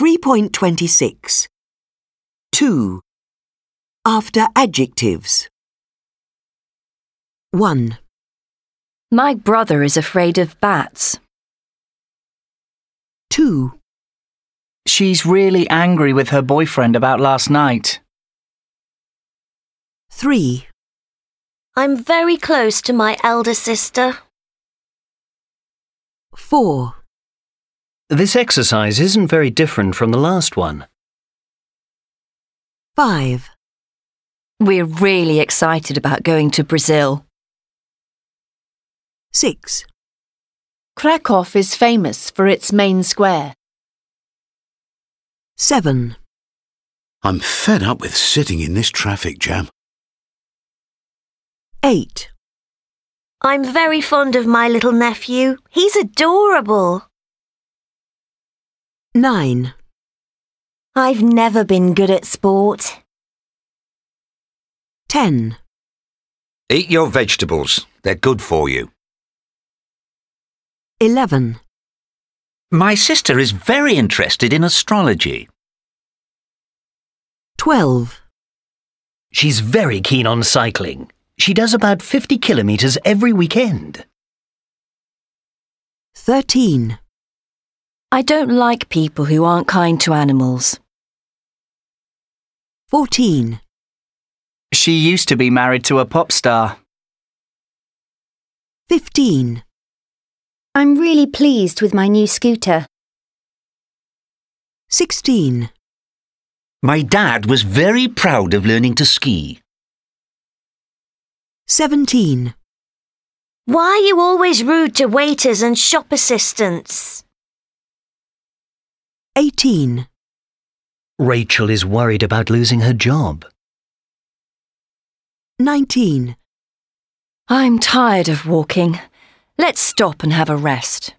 3.26 2. After adjectives 1, My brother is afraid of bats. 2, She's really angry with her boyfriend about last night. 3, I'm very close to my elder sister. 4, This exercise isn't very different from the last one. 5, We're really excited about going to Brazil. 6, Krakow is famous for its main square. 7, I'm fed up with sitting in this traffic jam. 8, I'm very fond of my little nephew. He's adorable. 9, I've never been good at sport. 10, Eat your vegetables. They're good for you. 11, My sister is very interested in astrology. 12, She's very keen on cycling. She does about 50 kilometres every weekend. 13, I don't like people who aren't kind to animals. 14, She used to be married to a pop star. 15, I'm really pleased with my new scooter. 16, My dad was very proud of learning to ski. 17, Why are you always rude to waiters and shop assistants? 18, Rachel is worried about losing her job. 19, I'm tired of walking. Let's stop and have a rest.